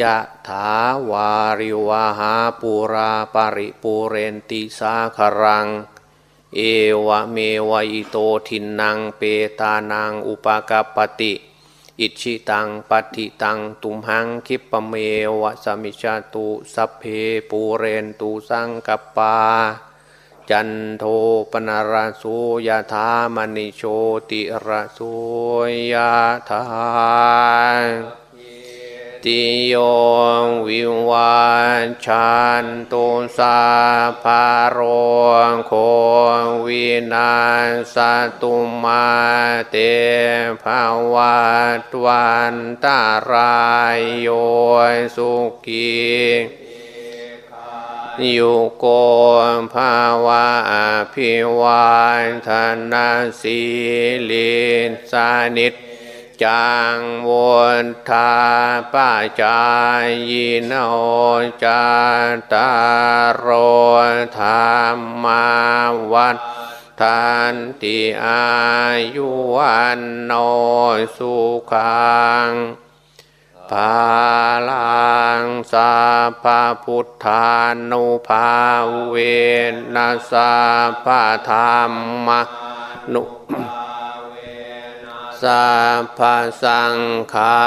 ยะถาวาริวาหาปูราปาริปูเรนติสาครัง เอวะเมวะอิโตทินังเปตานังอุปกาปติ อิชิตังปฏิตังตุมหังคิปะเมวะสมิชาตุสัพเพปูเรนตุสังกปา จันโทปนารสุยธามณิโชติระโสุยธา ติโยวิวันชันตุสาภารโควินาสตุมาเตภาวัตวันตารายโยสุขียุโกภาวะอภิวันธนาสีลิสานิจ จังวนทาป้าจายโนจาตารโรธรรมาวันทันติอายุวันโนสุขังภาลังสาพาพุทธานุภาเวนัสาพาธรรมนุ สัพพสังขา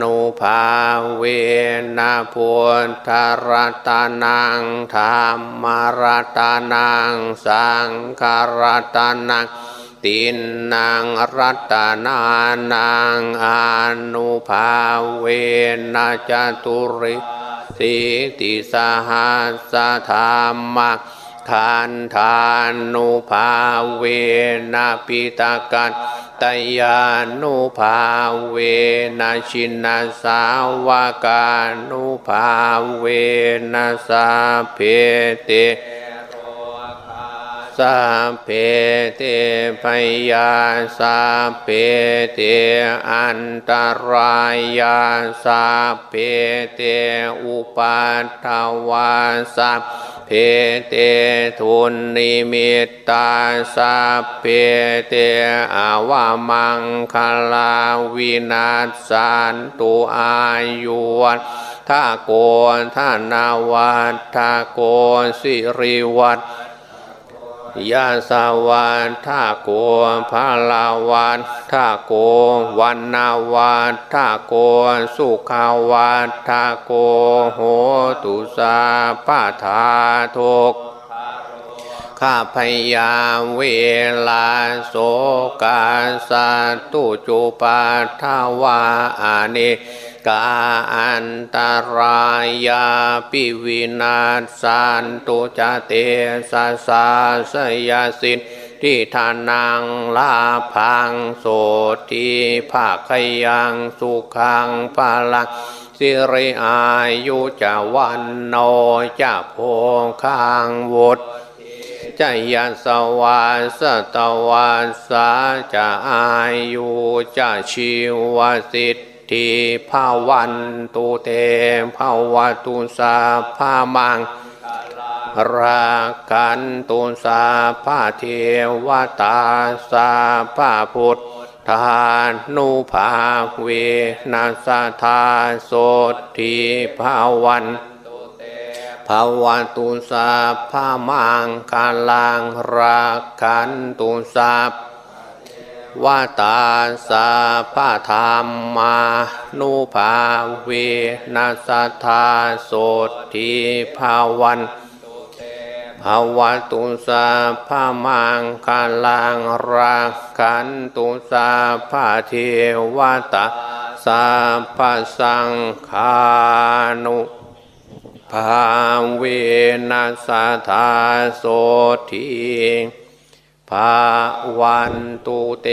นุภาเวนะพุทธรัตนังธรรมรัตนังสังฆรัตนังตินนางรัตนานังอนุภาเวนะจตุริสิติสหัสธรรม ทานทานุภาเวนะปิตากันตยานุภาเวนะชินาสาวกานุภาเวนะสาเพเต สาเพเตพยาสาเพเตอันตรายาสาเพเตอุปัฏฐวาสาเพเตทุนนิมิตตาสาเพเตอาวามังคลาวินาสันตุอายุวัตทาโกทานาวัตทาโกสิริวัต ยาสาวันทาโกภาลาวันทาโกวันนาวันทาโกสุขาวันทาโกโหตุสาปาทาทุกข้าพยาเวลาโสกาสัตุจุปาทาวาอานิ กาอันตรายาปิวินาสันตุจเตสาสาสยาสินที่ทานังลาพังโสทีภาคยังสุขังปาลังสิริอายุจะวันโนจะโพคังวุฒจยสวาสตวาสาจะอายุจะชีวสิทธ ภาวันตุเตภาวตุสาภามังรากันตุสาภาเทวตาสาภาพุทธานุภาเวนัสธาโสทีภาวันภาวตุสาภามังกาลังรากันตุสา วาตาสาพาธรรมมานุภาเวนัสธาโสทีภาวันภาวตุสาภามังคาลังราคันตุสาภาเทวตาสาภาสังขานุภาเวนัสธาโสที ภาวันตุเต